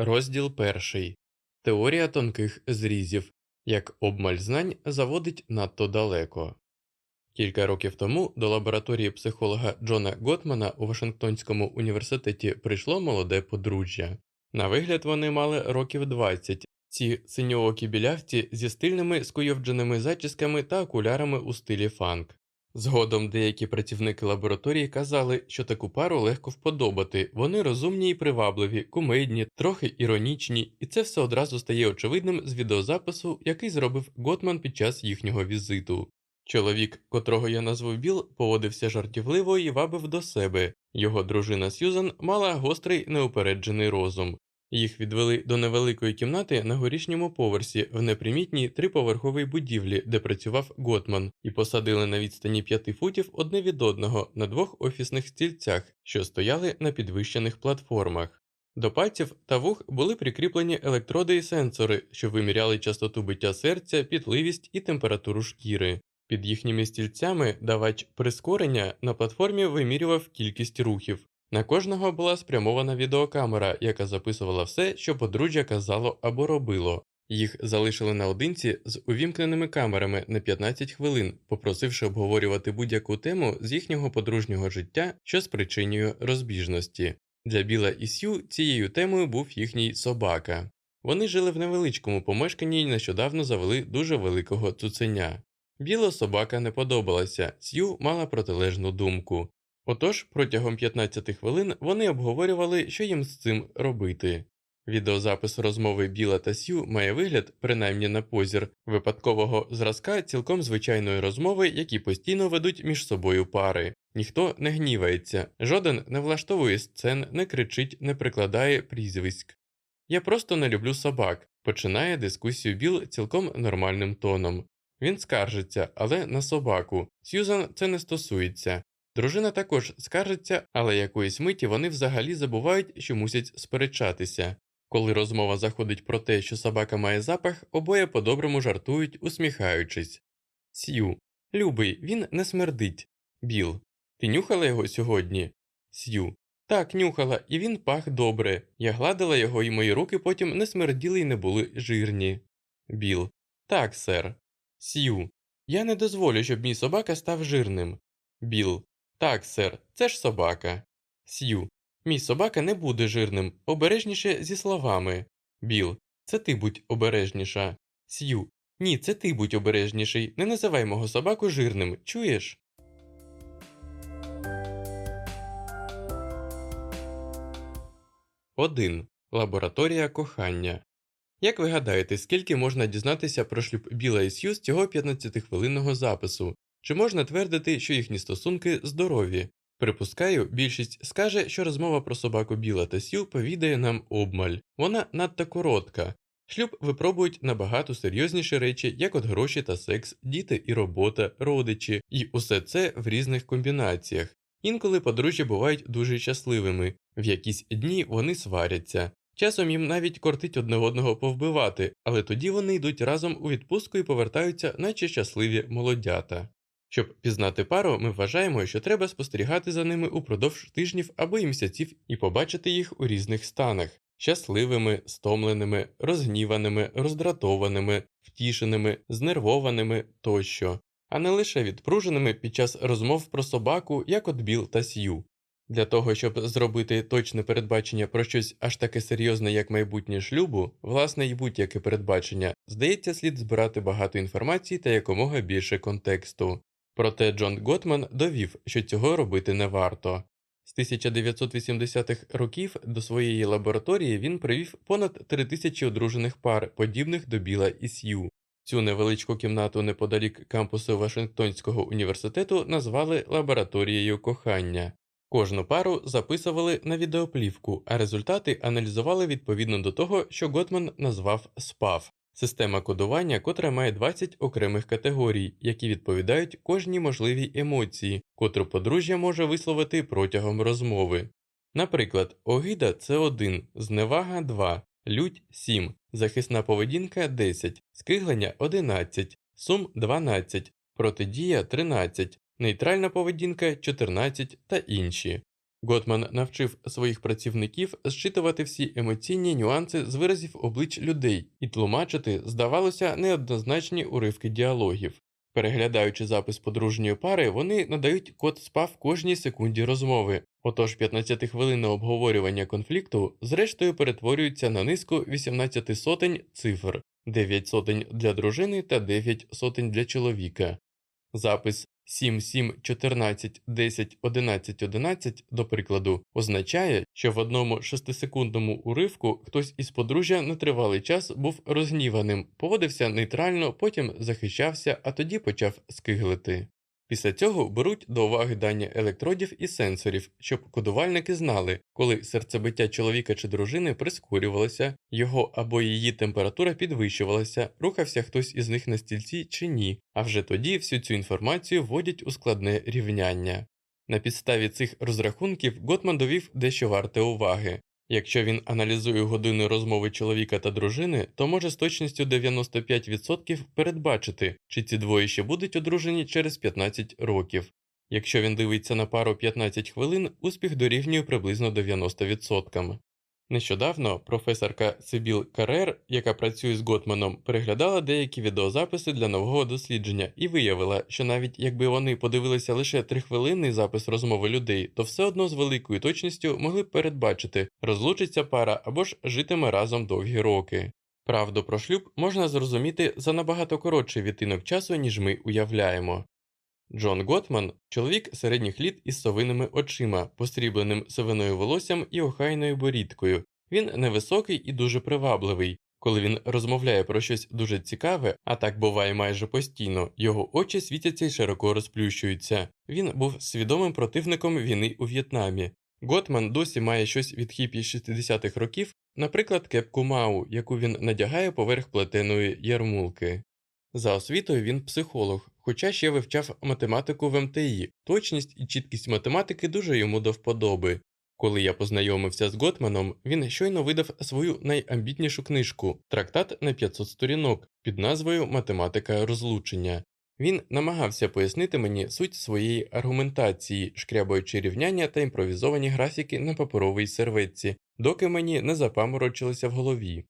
Розділ перший. Теорія тонких зрізів. Як обмаль знань заводить надто далеко. Кілька років тому до лабораторії психолога Джона Готмана у Вашингтонському університеті прийшло молоде подружжя. На вигляд вони мали років 20. Ці синьоокі білявці зі стильними скуйовдженими зачісками та окулярами у стилі фанк. Згодом деякі працівники лабораторії казали, що таку пару легко вподобати, вони розумні і привабливі, кумедні, трохи іронічні, і це все одразу стає очевидним з відеозапису, який зробив Готман під час їхнього візиту. Чоловік, котрого я назвав Біл, поводився жартівливо і вабив до себе. Його дружина Сьюзан мала гострий неупереджений розум. Їх відвели до невеликої кімнати на горішньому поверсі в непримітній триповерховій будівлі, де працював Готман, і посадили на відстані п'яти футів одне від одного на двох офісних стільцях, що стояли на підвищених платформах. До пальців та вух були прикріплені електроди і сенсори, що виміряли частоту биття серця, пітливість і температуру шкіри. Під їхніми стільцями давач прискорення на платформі вимірював кількість рухів. На кожного була спрямована відеокамера, яка записувала все, що подружжя казало або робило. Їх залишили наодинці з увімкненими камерами на 15 хвилин, попросивши обговорювати будь-яку тему з їхнього подружнього життя, що спричинює розбіжності. Для Біла і Сью цією темою був їхній собака. Вони жили в невеличкому помешканні і нещодавно завели дуже великого цуценя. Біло собака не подобалася, Сью мала протилежну думку. Отож, протягом 15 хвилин вони обговорювали, що їм з цим робити. Відеозапис розмови Біла та Сью має вигляд, принаймні на позір, випадкового зразка цілком звичайної розмови, які постійно ведуть між собою пари. Ніхто не гнівається, жоден не влаштовує сцен, не кричить, не прикладає прізвиськ. Я просто не люблю собак, починає дискусію Біл цілком нормальним тоном. Він скаржиться, але на собаку. Сьюзан це не стосується. Дружина також скаржиться, але якоїсь миті вони взагалі забувають, що мусять сперечатися. Коли розмова заходить про те, що собака має запах, обоє по-доброму жартують, усміхаючись. Сью. Любий, він не смердить. Біл. Ти нюхала його сьогодні? Сью. Так, нюхала, і він пах добре. Я гладила його, і мої руки потім не смерділи і не були жирні. Біл. Так, сер. Сью. Я не дозволю, щоб мій собака став жирним. Біл. Так, сер, це ж собака. Сью. Мій собака не буде жирним, обережніше зі словами. Біл. Це ти будь обережніша. Сью. Ні, це ти будь обережніший. Не називай мого собаку жирним, чуєш? Один. Лабораторія кохання. Як ви гадаєте, скільки можна дізнатися про шлюб Біла і Сью з цього 15-хвилинного запису? Чи можна твердити, що їхні стосунки здорові? Припускаю, більшість скаже, що розмова про собаку Біла та Сью повідає нам обмаль. Вона надто коротка. Шлюб випробують набагато серйозніші речі, як от гроші та секс, діти і робота, родичі, і усе це в різних комбінаціях. Інколи подружжя бувають дуже щасливими, в якісь дні вони сваряться. Часом їм навіть кортить одне одного повбивати, але тоді вони йдуть разом у відпустку і повертаються, наче щасливі молодята. Щоб пізнати пару, ми вважаємо, що треба спостерігати за ними упродовж тижнів або й місяців і побачити їх у різних станах щасливими, стомленими, розгніваними, роздратованими, втішеними, знервованими тощо, а не лише відпруженими під час розмов про собаку, як от Біл та Сью. Для того, щоб зробити точне передбачення про щось аж таке серйозне, як майбутнє шлюбу, власне і будь-яке передбачення, здається, слід збирати багато інформації та якомога більше контексту. Проте Джон Готман довів, що цього робити не варто. З 1980-х років до своєї лабораторії він привів понад три тисячі одружених пар, подібних до Біла і Сью. Цю невеличку кімнату неподалік кампусу Вашингтонського університету назвали лабораторією кохання. Кожну пару записували на відеоплівку, а результати аналізували відповідно до того, що Готман назвав СПАВ система кодування, котра має 20 окремих категорій, які відповідають кожній можливій емоції, котру подружжя може висловити протягом розмови. Наприклад, огида це 1, зневага 2, лють 7, захисна поведінка 10, скиглення 11, сум 12, протидія 13, нейтральна поведінка 14 та інші. Готман навчив своїх працівників зчитувати всі емоційні нюанси з виразів облич людей і тлумачити, здавалося, неоднозначні уривки діалогів. Переглядаючи запис подружньої пари, вони надають код спав кожній секунді розмови, отож 15-хвилинне обговорювання конфлікту зрештою перетворюється на низку 18 сотень цифр, 9 сотень для дружини та 9 сотень для чоловіка. Запис 7, 7, 14, 10, 11, 11, до прикладу, означає, що в одному шестисекундному уривку хтось із подружжя на тривалий час був розгніваним, поводився нейтрально, потім захищався, а тоді почав скиглити. Після цього беруть до уваги дані електродів і сенсорів, щоб кодувальники знали, коли серцебиття чоловіка чи дружини прискорювалося, його або її температура підвищувалася, рухався хтось із них на стільці чи ні, а вже тоді всю цю інформацію вводять у складне рівняння. На підставі цих розрахунків Готман довів дещо варте уваги. Якщо він аналізує години розмови чоловіка та дружини, то може з точністю 95% передбачити, чи ці двоє ще будуть одружені через 15 років. Якщо він дивиться на пару 15 хвилин, успіх дорівнює приблизно 90%. Нещодавно професорка Сибіл Карер, яка працює з Готманом, переглядала деякі відеозаписи для нового дослідження і виявила, що навіть якби вони подивилися лише трихвилинний запис розмови людей, то все одно з великою точністю могли б передбачити, розлучиться пара або ж житиме разом довгі роки. Правду про шлюб можна зрозуміти за набагато коротший відтинок часу, ніж ми уявляємо. Джон Готман чоловік середніх літ із совиними очима, посрібленим сивиною волоссям і охайною борідкою. Він невисокий і дуже привабливий. Коли він розмовляє про щось дуже цікаве, а так буває майже постійно, його очі світяться й широко розплющуються. Він був свідомим противником війни у В'єтнамі. Готман досі має щось від хіпі 60-х років, наприклад, кепку Мау, яку він надягає поверх плетеної ярмулки. За освітою він психолог, хоча ще вивчав математику в МТІ, точність і чіткість математики дуже йому до вподоби. Коли я познайомився з Готманом, він щойно видав свою найамбітнішу книжку трактат на 500 сторінок під назвою Математика розлучення. Він намагався пояснити мені суть своєї аргументації, шкрябаючи рівняння та імпровізовані графіки на паперовій серветці, доки мені не запаморочилося в голові.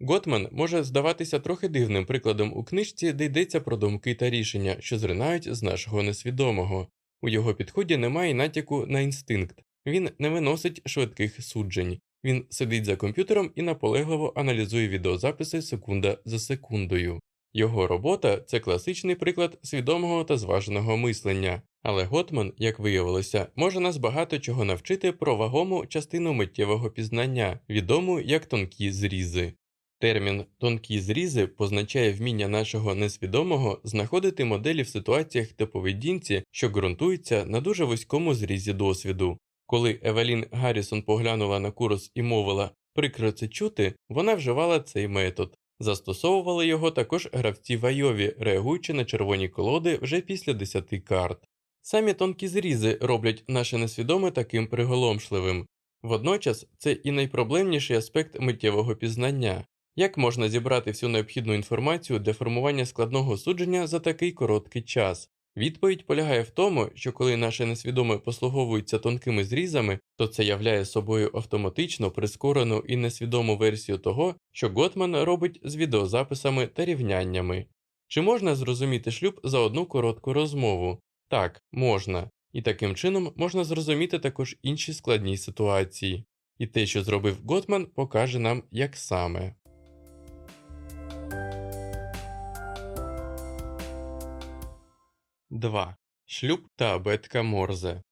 Готман може здаватися трохи дивним прикладом у книжці, де йдеться про думки та рішення, що зринають з нашого несвідомого. У його підході немає натяку на інстинкт, він не виносить швидких суджень, він сидить за комп'ютером і наполегливо аналізує відеозаписи секунда за секундою. Його робота це класичний приклад свідомого та зваженого мислення, але Готман, як виявилося, може нас багато чого навчити про вагому частину миттєвого пізнання, відому як тонкі зрізи. Термін тонкі зрізи позначає вміння нашого несвідомого знаходити моделі в ситуаціях та поведінці, що ґрунтуються на дуже вузькому зрізі досвіду. Коли Евелін Гаррісон поглянула на курс і мовила прикро це чути, вона вживала цей метод. Застосовували його також гравці в Айові, реагуючи на червоні колоди вже після десяти карт. Самі тонкі зрізи роблять наше несвідоме таким приголомшливим. Водночас це і найпроблемніший аспект миттєвого пізнання. Як можна зібрати всю необхідну інформацію для формування складного судження за такий короткий час? Відповідь полягає в тому, що коли наше несвідоме послуговується тонкими зрізами, то це являє собою автоматично прискорену і несвідому версію того, що Готман робить з відеозаписами та рівняннями. Чи можна зрозуміти шлюб за одну коротку розмову? Так, можна, і таким чином можна зрозуміти також інші складні ситуації. І те, що зробив Готман, покаже нам, як саме. 2. Шлюб та абетка Морзе.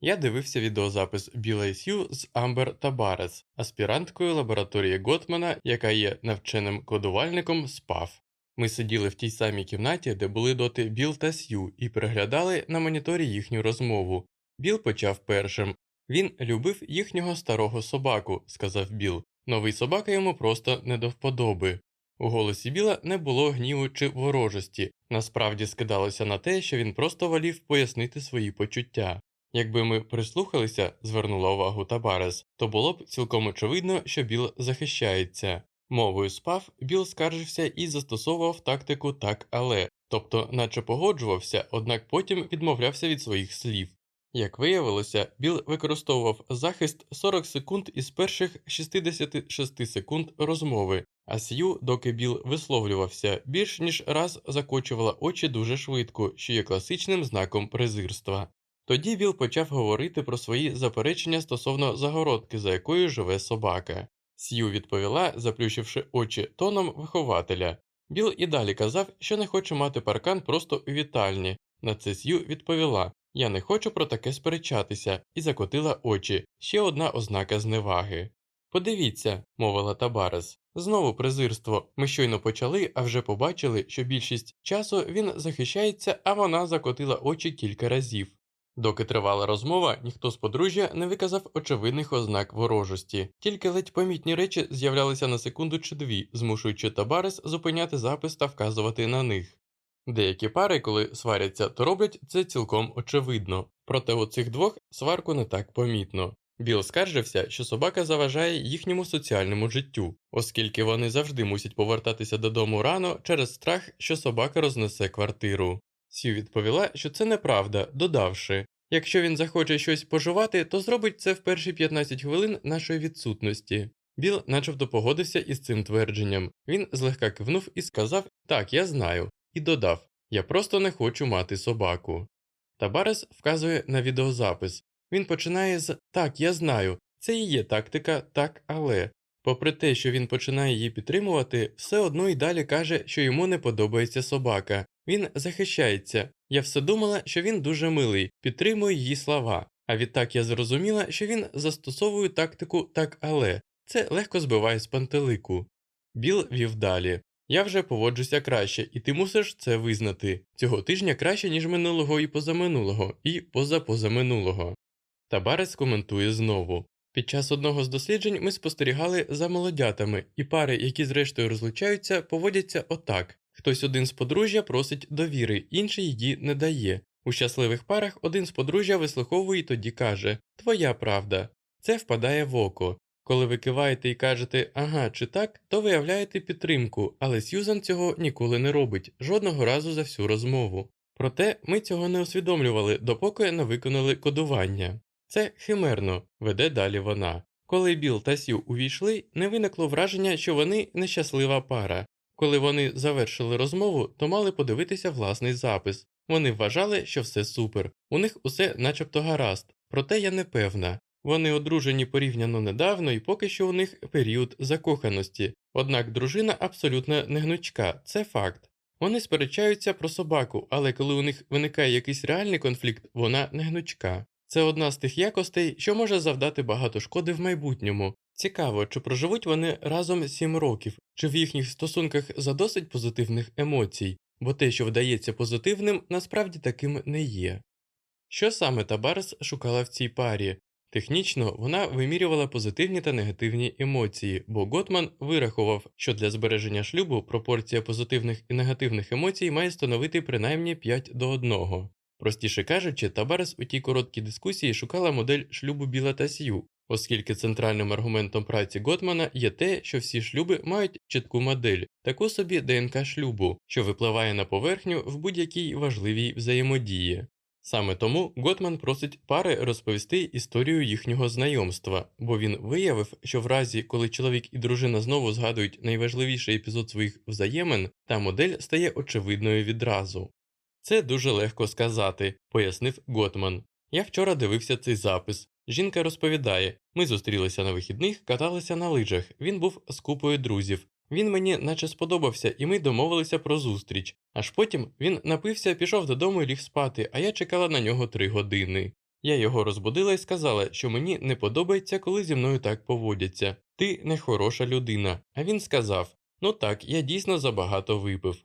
Я дивився відеозапис Біла Сью з Амбер Табарес, аспіранткою лабораторії Готмана, яка є навченим кодувальником СПАФ. Ми сиділи в тій самій кімнаті, де були доти Біл та Сью, і переглядали на моніторі їхню розмову. Біл почав першим. Він любив їхнього старого собаку, сказав Біл. Новий собака йому просто не до вподоби. У голосі Біла не було гніву чи ворожості, насправді скидалося на те, що він просто волів пояснити свої почуття. Якби ми прислухалися, звернула увагу Табарес, то було б цілком очевидно, що Біл захищається. Мовою спав, Біл скаржився і застосовував тактику так але, тобто, наче погоджувався, однак потім відмовлявся від своїх слів. Як виявилося, Біл використовував захист 40 секунд із перших 66 секунд розмови, а Сью, доки Біл висловлювався, більш ніж раз закочувала очі дуже швидко, що є класичним знаком презирства. Тоді Біл почав говорити про свої заперечення стосовно загородки, за якою живе собака. Сью відповіла, заплющивши очі тоном вихователя. Біл і далі казав, що не хоче мати паркан просто у вітальні. На це Сью відповіла Я не хочу про таке сперечатися, і закотила очі ще одна ознака зневаги. Подивіться, мовила Табарес. Знову презирство. Ми щойно почали, а вже побачили, що більшість часу він захищається, а вона закотила очі кілька разів. Доки тривала розмова, ніхто з подружжя не виказав очевидних ознак ворожості, тільки ледь помітні речі з'являлися на секунду чи дві, змушуючи Табарес зупиняти запис та вказувати на них. Деякі пари, коли сваряться, то роблять це цілком очевидно, проте у цих двох сварку не так помітно. Біл скаржився, що собака заважає їхньому соціальному життю, оскільки вони завжди мусять повертатися додому рано через страх, що собака рознесе квартиру. Сью відповіла, що це неправда, додавши якщо він захоче щось поживати, то зробить це в перші 15 хвилин нашої відсутності. Біл начебто погодився із цим твердженням. Він злегка кивнув і сказав Так, я знаю, і додав Я просто не хочу мати собаку. Табарес вказує на відеозапис. Він починає з Так, я знаю, це і є тактика, так, але. Попри те, що він починає її підтримувати, все одно й далі каже, що йому не подобається собака. Він захищається. Я все думала, що він дуже милий, підтримую її слова. А відтак я зрозуміла, що він застосовує тактику так, але це легко збиває з пантелику. Біл вів далі. Я вже поводжуся краще, і ти мусиш це визнати. Цього тижня краще, ніж минулого і позаминулого, і позапозаминулого. Табарес коментує знову. Під час одного з досліджень ми спостерігали за молодятами, і пари, які зрештою розлучаються, поводяться отак хтось один з подружжя просить довіри, інший її не дає. У щасливих парах один з подружжя вислуховує і тоді каже Твоя правда. Це впадає в око. Коли ви киваєте і кажете ага чи так, то виявляєте підтримку, але Сьюзан цього ніколи не робить, жодного разу за всю розмову. Проте ми цього не усвідомлювали, допоки не виконали кодування. Це химерно, веде далі вона. Коли Біл та Сью увійшли, не виникло враження, що вони нещаслива пара. Коли вони завершили розмову, то мали подивитися власний запис. Вони вважали, що все супер, у них усе начебто гаразд, проте я не певна. Вони одружені порівняно недавно і поки що у них період закоханості, однак дружина абсолютно не гнучка, це факт. Вони сперечаються про собаку, але коли у них виникає якийсь реальний конфлікт, вона не гнучка. Це одна з тих якостей, що може завдати багато шкоди в майбутньому. Цікаво, чи проживуть вони разом сім років, чи в їхніх стосунках задосить позитивних емоцій, бо те, що вдається позитивним, насправді таким не є. Що саме Табарс шукала в цій парі? Технічно вона вимірювала позитивні та негативні емоції, бо Готман вирахував, що для збереження шлюбу пропорція позитивних і негативних емоцій має становити принаймні 5 до 1. Простіше кажучи, Табарес у тій короткій дискусії шукала модель шлюбу Біла та Сью, оскільки центральним аргументом праці Готмана є те, що всі шлюби мають чітку модель, таку собі ДНК шлюбу, що випливає на поверхню в будь-якій важливій взаємодії. Саме тому Готман просить пари розповісти історію їхнього знайомства, бо він виявив, що в разі, коли чоловік і дружина знову згадують найважливіший епізод своїх взаємин, та модель стає очевидною відразу. Це дуже легко сказати, пояснив Готман. Я вчора дивився цей запис. Жінка розповідає ми зустрілися на вихідних, каталися на лижах. Він був з купою друзів. Він мені наче сподобався, і ми домовилися про зустріч. Аж потім він напився, пішов додому і ліг спати, а я чекала на нього три години. Я його розбудила і сказала, що мені не подобається, коли зі мною так поводяться. Ти не хороша людина. А він сказав: Ну так, я дійсно забагато випив.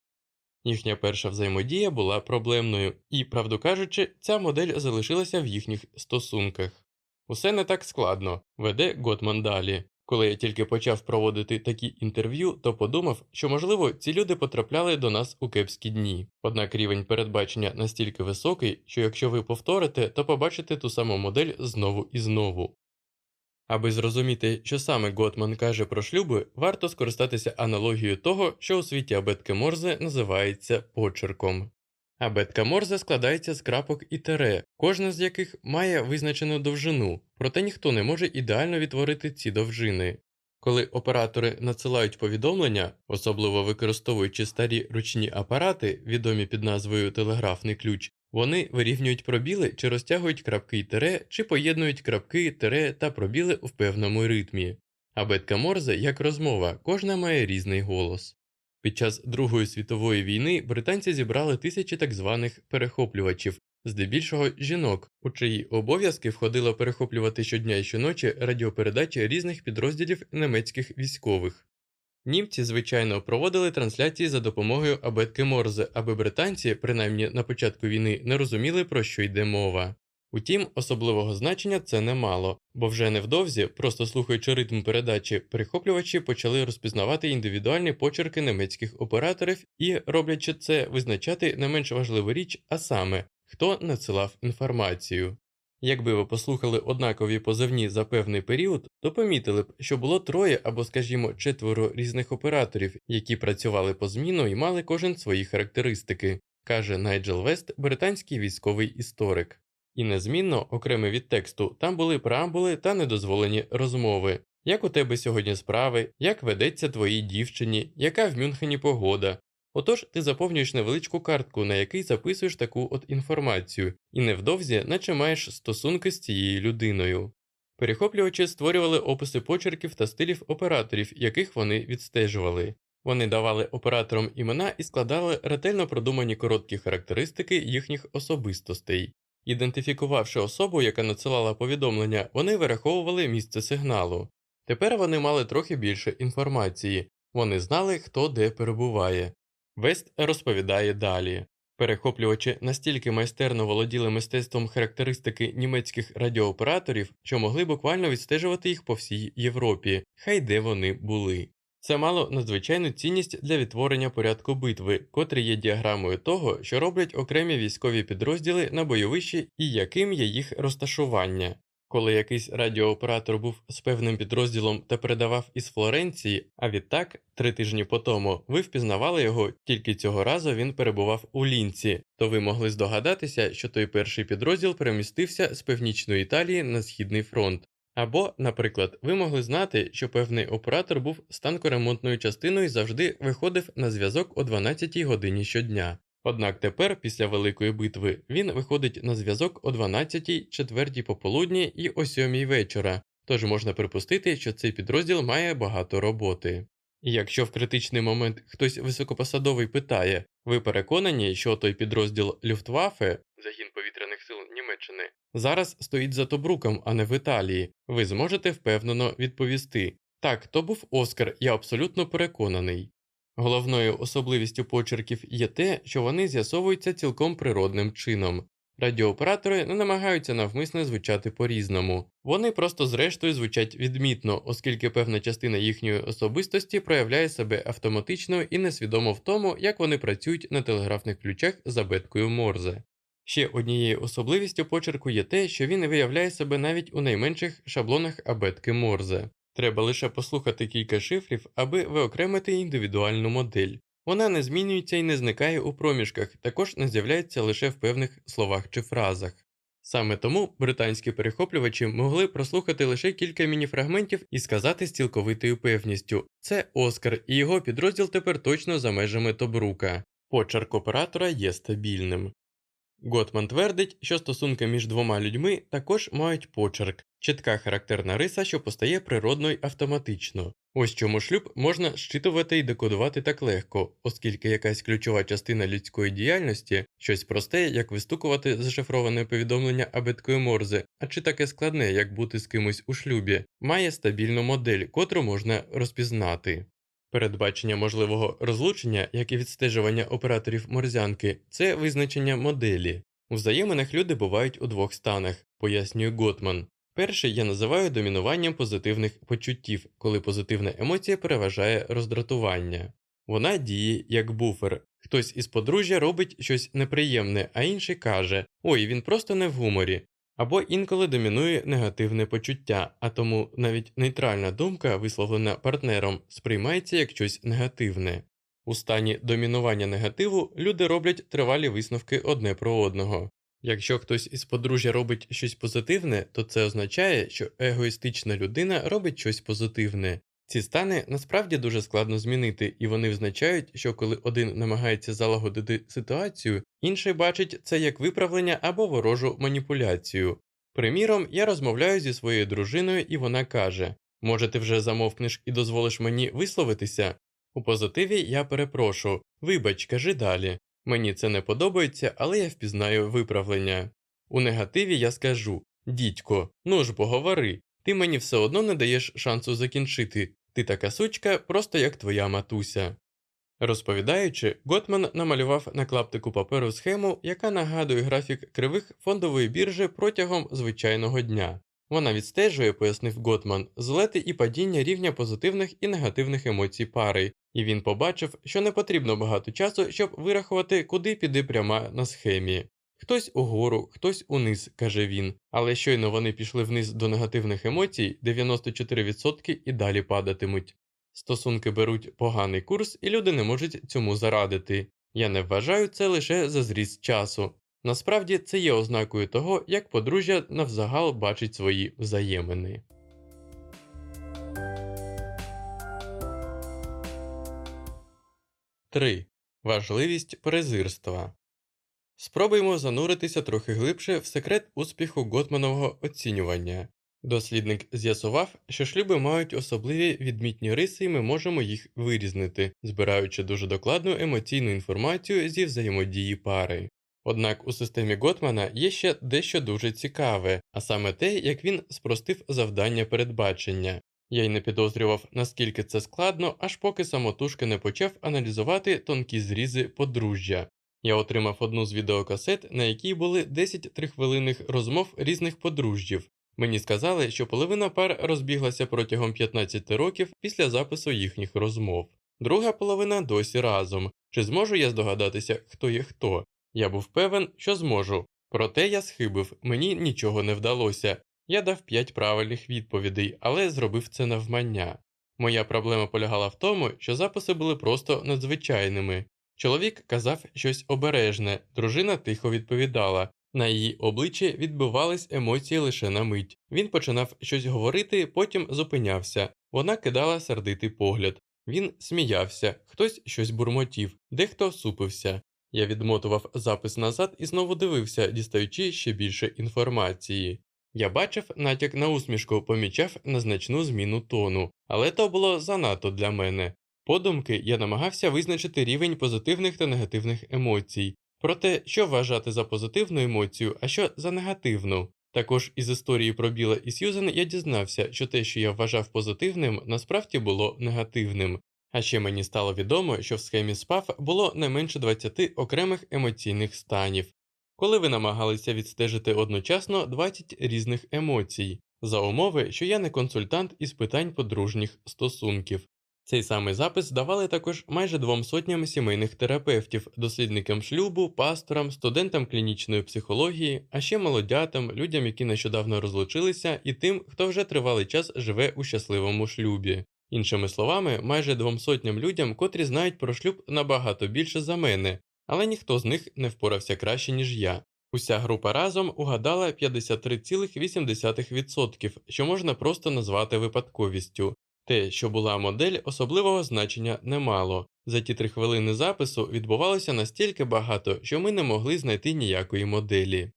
Їхня перша взаємодія була проблемною, і, правду кажучи, ця модель залишилася в їхніх стосунках. Усе не так складно, веде Готман далі. Коли я тільки почав проводити такі інтерв'ю, то подумав, що, можливо, ці люди потрапляли до нас у кепські дні. Однак рівень передбачення настільки високий, що якщо ви повторите, то побачите ту саму модель знову і знову. Аби зрозуміти, що саме Готман каже про шлюби, варто скористатися аналогією того, що у світі абетки Морзе називається почерком. Абетка Морзе складається з крапок і тере, кожна з яких має визначену довжину, проте ніхто не може ідеально відтворити ці довжини. Коли оператори надсилають повідомлення, особливо використовуючи старі ручні апарати, відомі під назвою телеграфний ключ, вони вирівнюють пробіли чи розтягують крапки й тере, чи поєднують крапки, тере та пробіли в певному ритмі. Абетка Морзе як розмова, кожна має різний голос. Під час Другої світової війни британці зібрали тисячі так званих перехоплювачів, здебільшого жінок, у чиї обов'язки входило перехоплювати щодня і щоночі радіопередачі різних підрозділів німецьких військових. Німці, звичайно, проводили трансляції за допомогою абетки Морзе, аби британці, принаймні на початку війни, не розуміли, про що йде мова. Утім, особливого значення це не мало, бо вже невдовзі, просто слухаючи ритм передачі, перехоплювачі почали розпізнавати індивідуальні почерки німецьких операторів і, роблячи це, визначати не менш важливу річ, а саме хто надсилав інформацію. Якби ви послухали однакові позивні за певний період, то помітили б, що було троє або, скажімо, четверо різних операторів, які працювали по зміну і мали кожен свої характеристики, каже Найджел Вест, британський військовий історик. І незмінно, окремо від тексту, там були преамбули та недозволені розмови. Як у тебе сьогодні справи, як ведеться твоїй дівчині, яка в Мюнхені погода. Отож, ти заповнюєш невеличку картку, на якій записуєш таку от інформацію, і невдовзі, наче маєш стосунки з цією людиною. Перехоплювачі створювали описи почерків та стилів операторів, яких вони відстежували. Вони давали операторам імена і складали ретельно продумані короткі характеристики їхніх особистостей. Ідентифікувавши особу, яка надсилала повідомлення, вони вираховували місце сигналу. Тепер вони мали трохи більше інформації, вони знали, хто де перебуває. Вест розповідає далі. Перехоплювачі настільки майстерно володіли мистецтвом характеристики німецьких радіооператорів, що могли буквально відстежувати їх по всій Європі, хай де вони були. Це мало надзвичайну цінність для відтворення порядку битви, котрий є діаграмою того, що роблять окремі військові підрозділи на бойовищі і яким є їх розташування. Коли якийсь радіооператор був з певним підрозділом та передавав із Флоренції, а відтак, три тижні по тому, ви впізнавали його, тільки цього разу він перебував у лінці, то ви могли здогадатися, що той перший підрозділ перемістився з північної Італії на східний фронт. Або, наприклад, ви могли знати, що певний оператор був станкоремонтною частиною і завжди виходив на зв'язок о 12 годині щодня. Однак тепер, після великої битви, він виходить на зв'язок о 12, 4 пополудні і о 7 вечора, тож можна припустити, що цей підрозділ має багато роботи. Якщо в критичний момент хтось високопосадовий питає, ви переконані, що той підрозділ Люфтваффе, загін повітряних сил Німеччини, зараз стоїть за Тобруком, а не в Італії, ви зможете впевнено відповісти так, то був Оскар, я абсолютно переконаний. Головною особливістю почерків є те, що вони з'ясовуються цілком природним чином. Радіооператори не намагаються навмисно звучати по-різному, вони просто зрештою звучать відмітно, оскільки певна частина їхньої особистості проявляє себе автоматично і несвідомо в тому, як вони працюють на телеграфних ключах за беткою Морзе. Ще однією особливістю почерку є те, що він виявляє себе навіть у найменших шаблонах абетки Морзе. Треба лише послухати кілька шифрів, аби виокремити індивідуальну модель. Вона не змінюється і не зникає у проміжках, також не з'являється лише в певних словах чи фразах. Саме тому британські перехоплювачі могли прослухати лише кілька мініфрагментів і сказати з цілковитою певністю це Оскар, і його підрозділ тепер точно за межами Тобрука. Почерк оператора є стабільним. Готман твердить, що стосунки між двома людьми також мають почерк, чітка характерна риса, що постає природно й автоматично. Ось чому шлюб можна щитувати і декодувати так легко, оскільки якась ключова частина людської діяльності, щось просте, як вистукувати зашифроване повідомлення абеткою морзе, а чи таке складне, як бути з кимось у шлюбі, має стабільну модель, котру можна розпізнати. Передбачення можливого розлучення, як і відстежування операторів морзянки, це визначення моделі. У взаєминах люди бувають у двох станах, пояснює Готман. Перший я називаю домінуванням позитивних почуттів, коли позитивна емоція переважає роздратування. Вона діє як буфер. Хтось із подружжя робить щось неприємне, а інший каже Ой, він просто не в гуморі. Або інколи домінує негативне почуття, а тому навіть нейтральна думка, висловлена партнером, сприймається як щось негативне. У стані домінування негативу люди роблять тривалі висновки одне про одного. Якщо хтось із подружжя робить щось позитивне, то це означає, що егоїстична людина робить щось позитивне. Ці стани насправді дуже складно змінити, і вони означають, що коли один намагається залагодити ситуацію, інший бачить це як виправлення або ворожу маніпуляцію. Приміром, я розмовляю зі своєю дружиною, і вона каже: Може, ти вже замовкнеш і дозволиш мені висловитися? У позитиві я перепрошу, вибач, кажи далі. Мені це не подобається, але я впізнаю виправлення. У негативі я скажу Дідько, ну ж бо говори, ти мені все одно не даєш шансу закінчити, ти така сучка, просто як твоя матуся. Розповідаючи, Готман намалював на клаптику паперу схему, яка нагадує графік кривих фондової біржі протягом звичайного дня. Вона відстежує, пояснив Готман, злети і падіння рівня позитивних і негативних емоцій пари, і він побачив, що не потрібно багато часу, щоб вирахувати, куди піде пряма на схемі. Хтось угору, хтось униз, каже він, але щойно вони пішли вниз до негативних емоцій, 94% і далі падатимуть. Стосунки беруть поганий курс, і люди не можуть цьому зарадити. Я не вважаю це лише за зріст часу. Насправді це є ознакою того, як подружжя навзагал бачить свої взаємини. Три. Важливість презирства. Спробуємо зануритися трохи глибше в секрет успіху Готманового оцінювання. Дослідник з'ясував, що шлюби мають особливі відмітні риси, і ми можемо їх вирізнити, збираючи дуже докладну емоційну інформацію зі взаємодії пари. Однак у системі Готмана є ще дещо дуже цікаве, а саме те, як він спростив завдання передбачення. Я й не підозрював, наскільки це складно, аж поки самотужки не почав аналізувати тонкі зрізи подружжя. Я отримав одну з відеокасет, на якій були 10 трихвилинних розмов різних подружжів. Мені сказали, що половина пар розбіглася протягом 15 років після запису їхніх розмов. Друга половина досі разом. Чи зможу я здогадатися, хто є хто? Я був певен, що зможу. Проте я схибив, мені нічого не вдалося. Я дав 5 правильних відповідей, але зробив це навмання. Моя проблема полягала в тому, що записи були просто надзвичайними. Чоловік казав щось обережне, дружина тихо відповідала. На її обличчі відбивались емоції лише на мить. Він починав щось говорити, потім зупинявся. Вона кидала сердитий погляд. Він сміявся, хтось щось бурмотів, дехто супився. Я відмотував запис назад і знову дивився, дістаючи ще більше інформації. Я бачив натяк на усмішку, помічав незначну зміну тону, але то було занадто для мене. Подумки я намагався визначити рівень позитивних та негативних емоцій, про те, що вважати за позитивну емоцію, а що за негативну. Також із історії про Біла і Сьюзен я дізнався, що те, що я вважав позитивним, насправді було негативним. А ще мені стало відомо, що в схемі СПАФ було не менше 20 окремих емоційних станів, коли ви намагалися відстежити одночасно 20 різних емоцій, за умови, що я не консультант із питань подружніх стосунків. Цей самий запис давали також майже двом сотням сімейних терапевтів, дослідникам шлюбу, пасторам, студентам клінічної психології, а ще молодятам, людям, які нещодавно розлучилися, і тим, хто вже тривалий час живе у щасливому шлюбі. Іншими словами, майже двом сотням людям, котрі знають про шлюб набагато більше за мене, але ніхто з них не впорався краще, ніж я. Уся група разом угадала 53,8%, що можна просто назвати випадковістю. Те, що була модель, особливого значення не мало. За ті три хвилини запису відбувалося настільки багато, що ми не могли знайти ніякої моделі.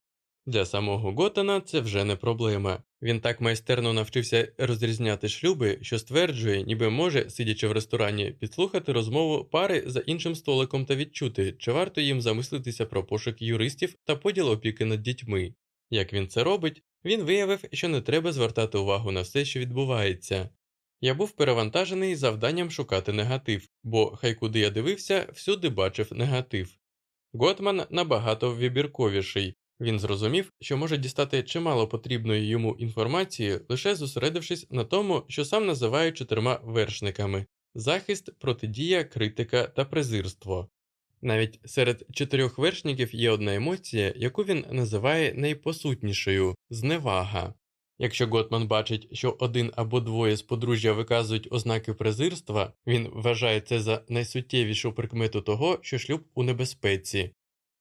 Для самого Готана це вже не проблема. Він так майстерно навчився розрізняти шлюби, що стверджує, ніби може, сидячи в ресторані, підслухати розмову пари за іншим столиком та відчути, чи варто їм замислитися про пошук юристів та поділ опіки над дітьми. Як він це робить, він виявив, що не треба звертати увагу на все, що відбувається. Я був перевантажений завданням шукати негатив, бо хай куди я дивився, всюди бачив негатив. Готман набагато вибірковіший, він зрозумів, що може дістати чимало потрібної йому інформації, лише зосередившись на тому, що сам називає чотирма вершниками захист, протидія, критика та презирство. Навіть серед чотирьох вершників є одна емоція, яку він називає найпосутнішою зневага. Якщо Готман бачить, що один або двоє з подружжя виказують ознаки презирства, він вважає це за найсуттєвішу прикмету того, що шлюб у небезпеці.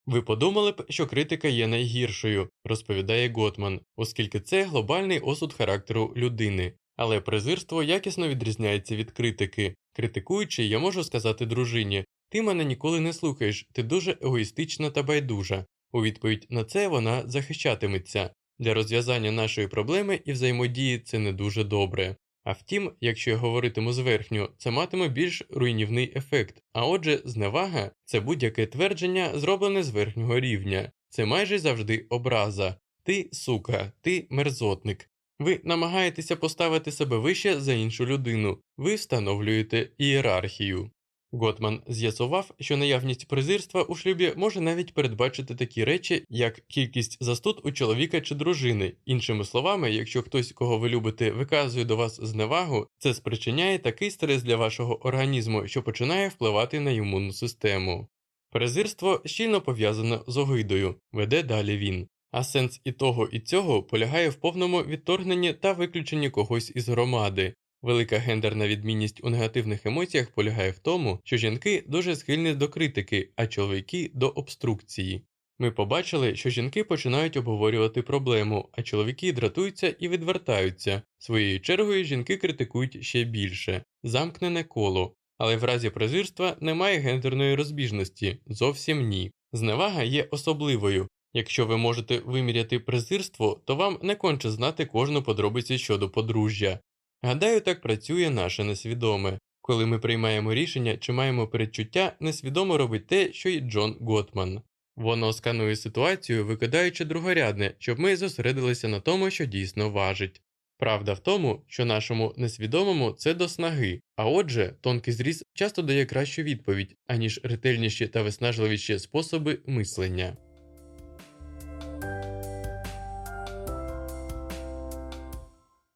Ви подумали б, що критика є найгіршою, розповідає Готман, оскільки це глобальний осуд характеру людини, але презирство якісно відрізняється від критики. Критикуючи, я можу сказати дружині ти мене ніколи не слухаєш, ти дуже егоїстична та байдужа. У відповідь на це вона захищатиметься. Для розв'язання нашої проблеми і взаємодії це не дуже добре. А втім, якщо я говоритиму зверхню, це матиме більш руйнівний ефект, а отже, зневага це будь-яке твердження, зроблене з верхнього рівня, це майже завжди образа. Ти сука, ти мерзотник. Ви намагаєтеся поставити себе вище за іншу людину, ви встановлюєте ієрархію. Готман з'ясував, що наявність презирства у шлюбі може навіть передбачити такі речі, як кількість застуд у чоловіка чи дружини. Іншими словами, якщо хтось, кого ви любите, виказує до вас зневагу, це спричиняє такий стрес для вашого організму, що починає впливати на імунну систему. Презирство щільно пов'язане з огидою, веде далі він. А сенс і того, і цього полягає в повному відторгненні та виключенні когось із громади, Велика гендерна відмінність у негативних емоціях полягає в тому, що жінки дуже схильні до критики, а чоловіки до обструкції. Ми побачили, що жінки починають обговорювати проблему, а чоловіки дратуються і відвертаються. Своєю чергою жінки критикують ще більше, замкнене коло, але в разі презирства немає гендерної розбіжності, зовсім ні. Зневага є особливою. Якщо ви можете виміряти презирство, то вам не конче знати кожну подробицю щодо подружжя. Гадаю, так працює наше несвідоме. Коли ми приймаємо рішення чи маємо передчуття, несвідомо робить те, що й Джон Готман. Воно сканує ситуацію, викидаючи другорядне, щоб ми зосередилися на тому, що дійсно важить. Правда в тому, що нашому несвідомому це до снаги, а отже, тонкий зріз часто дає кращу відповідь, аніж ретельніші та виснажливіші способи мислення.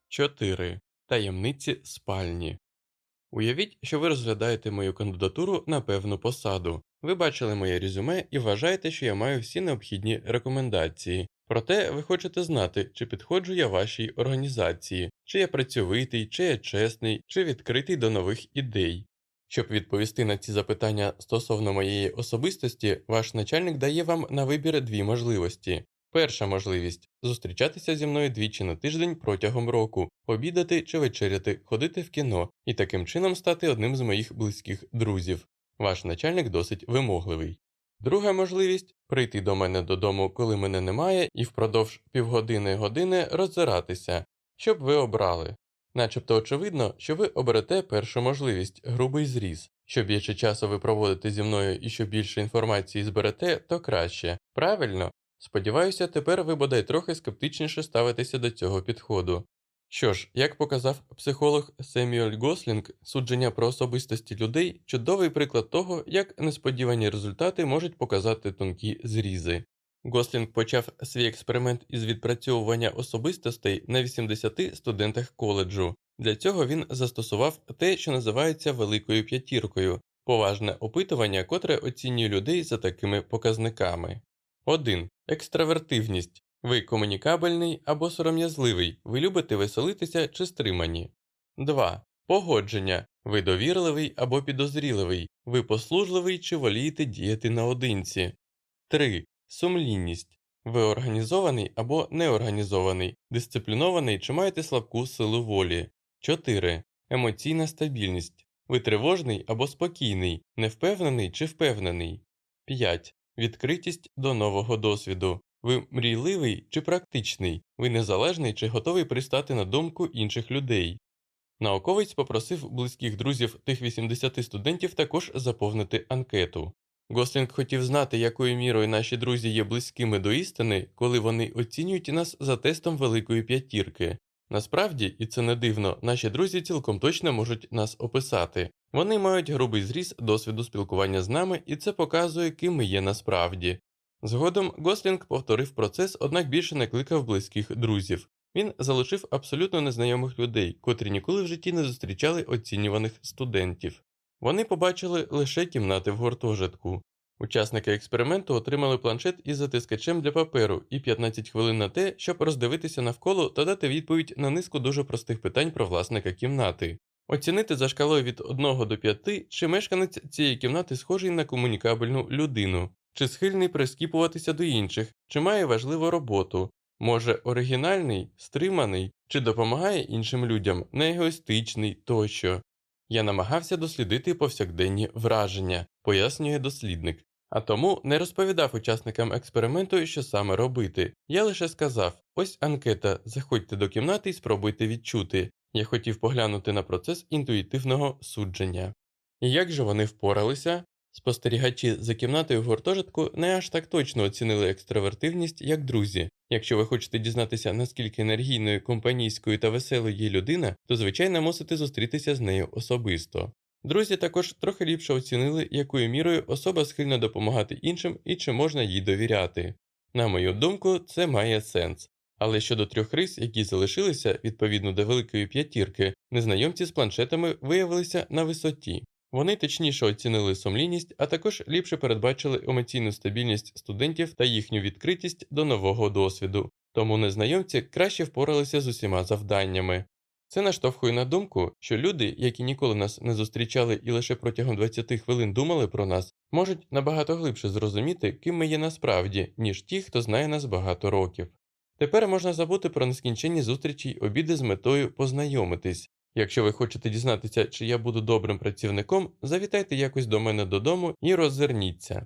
4. Таємниці спальні. Уявіть, що ви розглядаєте мою кандидатуру на певну посаду. Ви бачили моє резюме і вважаєте, що я маю всі необхідні рекомендації. Проте ви хочете знати, чи підходжу я вашій організації, чи я працьовитий, чи я чесний, чи відкритий до нових ідей. Щоб відповісти на ці запитання стосовно моєї особистості, ваш начальник дає вам на вибір дві можливості Перша можливість зустрічатися зі мною двічі на тиждень протягом року, обідати чи вечеряти, ходити в кіно і таким чином стати одним з моїх близьких друзів. Ваш начальник досить вимогливий. Друга можливість прийти до мене додому, коли мене немає, і впродовж півгодини години роззиратися, щоб ви обрали. Начебто очевидно, що ви оберете першу можливість грубий зріз. Що більше часу ви проводите зі мною і що більше інформації зберете, то краще. Правильно, Сподіваюся, тепер ви бодай трохи скептичніше ставитеся до цього підходу. Що ж, як показав психолог Семюель Гослінг, судження про особистості людей чудовий приклад того, як несподівані результати можуть показати тонкі зрізи. Гослінг почав свій експеримент із відпрацьовування особистостей на 80 студентах коледжу. Для цього він застосував те, що називається великою п'ятіркою, поважне опитування, котре оцінює людей за такими показниками. 1. Екстравертивність. Ви комунікабельний або сором'язливий, ви любите веселитися чи стримані. 2. Погодження. Ви довірливий або підозріливий, ви послужливий чи волієте діяти наодинці. 3. Сумлінність. Ви організований або неорганізований, дисциплінований чи маєте слабку силу волі. 4. Емоційна стабільність. Ви тривожний або спокійний, невпевнений чи впевнений. 5. Відкритість до нового досвіду. Ви мрійливий чи практичний, ви незалежний чи готовий пристати на думку інших людей. Науковець попросив близьких друзів тих 80 студентів також заповнити анкету. Гослінг хотів знати, якою мірою наші друзі є близькими до істини, коли вони оцінюють нас за тестом великої п'ятірки. Насправді, і це не дивно, наші друзі цілком точно можуть нас описати. Вони мають грубий зріз досвіду спілкування з нами, і це показує, ким ми є насправді. Згодом Гослінг повторив процес, однак більше не кликав близьких друзів. Він залишив абсолютно незнайомих людей, котрі ніколи в житті не зустрічали оцінюваних студентів. Вони побачили лише кімнати в гуртожитку. Учасники експерименту отримали планшет із затискачем для паперу і 15 хвилин на те, щоб роздивитися навколо та дати відповідь на низку дуже простих питань про власника кімнати. Оцінити за шкалою від 1 до 5, чи мешканець цієї кімнати схожий на комунікабельну людину, чи схильний прискіпуватися до інших, чи має важливу роботу, може оригінальний, стриманий, чи допомагає іншим людям, не егоїстичний тощо. Я намагався дослідити повсякденні враження, пояснює дослідник. А тому не розповідав учасникам експерименту, що саме робити. Я лише сказав: ось анкета, заходьте до кімнати і спробуйте відчути. Я хотів поглянути на процес інтуїтивного судження. І як же вони впоралися? Спостерігачі за кімнатою в гуртожитку не аж так точно оцінили екстравертивність, як друзі. Якщо ви хочете дізнатися, наскільки енергійною, компанійською та веселою є людина, то звичайно мусите зустрітися з нею особисто. Друзі також трохи ліпше оцінили, якою мірою особа схильна допомагати іншим і чи можна їй довіряти. На мою думку, це має сенс. Але щодо трьох рис, які залишилися відповідно до великої п'ятірки, незнайомці з планшетами виявилися на висоті. Вони точніше оцінили сумлінність, а також ліпше передбачили емоційну стабільність студентів та їхню відкритість до нового досвіду, тому незнайомці краще впоралися з усіма завданнями. Це наштовхує на думку, що люди, які ніколи нас не зустрічали і лише протягом 20 хвилин думали про нас, можуть набагато глибше зрозуміти, ким ми є насправді, ніж ті, хто знає нас багато років. Тепер можна забути про нескінченні зустрічі й обіди з метою познайомитись. Якщо ви хочете дізнатися, чи я буду добрим працівником, завітайте якось до мене додому і роззирніться.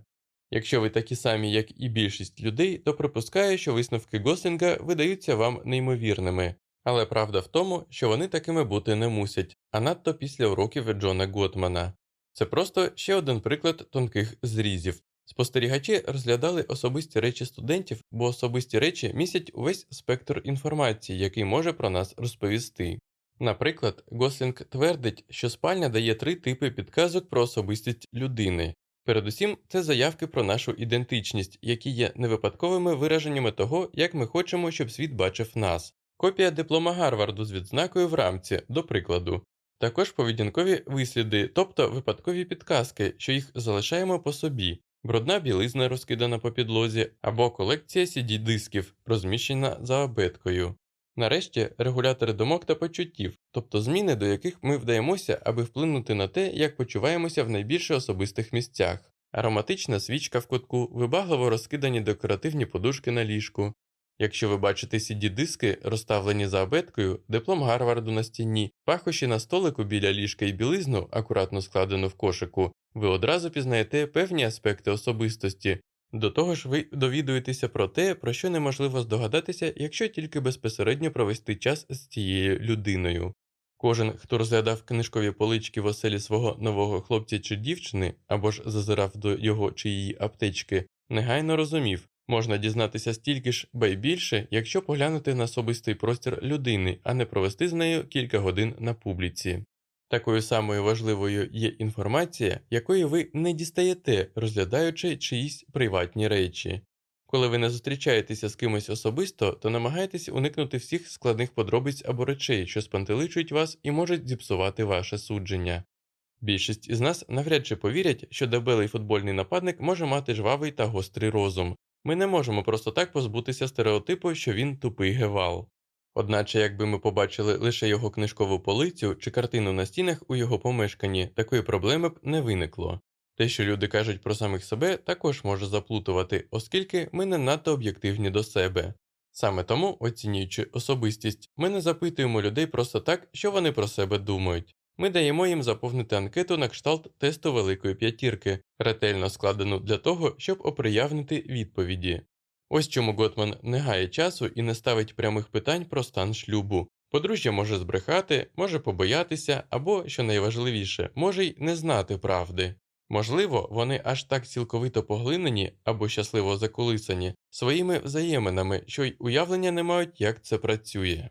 Якщо ви такі самі, як і більшість людей, то припускаю, що висновки Гослінга видаються вам неймовірними, але правда в тому, що вони такими бути не мусять, а надто після уроків Джона Готмана. Це просто ще один приклад тонких зрізів. Спостерігачі розглядали особисті речі студентів, бо особисті речі містять увесь спектр інформації, який може про нас розповісти. Наприклад, Гослінг твердить, що спальня дає три типи підказок про особистість людини. Передусім, це заявки про нашу ідентичність, які є невипадковими вираженнями того, як ми хочемо, щоб світ бачив нас. Копія диплома Гарварду з відзнакою в рамці, до прикладу, також поведінкові висліди, тобто випадкові підказки, що їх залишаємо по собі, брудна білизна розкидана по підлозі, або колекція cd дисків, розміщена за абеткою. Нарешті регулятори думок та почуттів, тобто зміни, до яких ми вдаємося, аби вплинути на те, як почуваємося в найбільше особистих місцях, ароматична свічка в кутку, вибагливо розкидані декоративні подушки на ліжку. Якщо ви бачите cd диски, розставлені за абеткою, диплом Гарварду на стіні, пахощі на столику біля ліжка і білизну, акуратно складену в кошику, ви одразу пізнаєте певні аспекти особистості, до того ж, ви довідуєтеся про те, про що неможливо здогадатися, якщо тільки безпосередньо провести час з цією людиною. Кожен, хто розглядав книжкові полички в оселі свого нового хлопця чи дівчини або ж зазирав до його чи її аптечки, негайно розумів, можна дізнатися стільки ж, ба й більше, якщо поглянути на особистий простір людини, а не провести з нею кілька годин на публіці. Такою самою важливою є інформація, якої ви не дістаєте, розглядаючи чиїсь приватні речі. Коли ви не зустрічаєтеся з кимось особисто, то намагайтесь уникнути всіх складних подробиць або речей, що спантеличують вас і можуть зіпсувати ваше судження. Більшість із нас навряд чи повірять, що дебелий футбольний нападник може мати жвавий та гострий розум. Ми не можемо просто так позбутися стереотипу, що він тупий гевал. Одначе, якби ми побачили лише його книжкову полицю чи картину на стінах у його помешканні, такої проблеми б не виникло. Те, що люди кажуть про самих себе, також може заплутувати, оскільки ми не надто об'єктивні до себе. Саме тому, оцінюючи особистість, ми не запитуємо людей просто так, що вони про себе думають. Ми даємо їм заповнити анкету на кшталт тесту Великої п'ятірки, ретельно складену для того, щоб оприявнити відповіді. Ось чому Готман не гає часу і не ставить прямих питань про стан шлюбу. Подружжя може збрехати, може побоятися, або, що найважливіше, може й не знати правди. Можливо, вони аж так цілковито поглинені або щасливо заколисані своїми взаєминами, що й уявлення не мають, як це працює.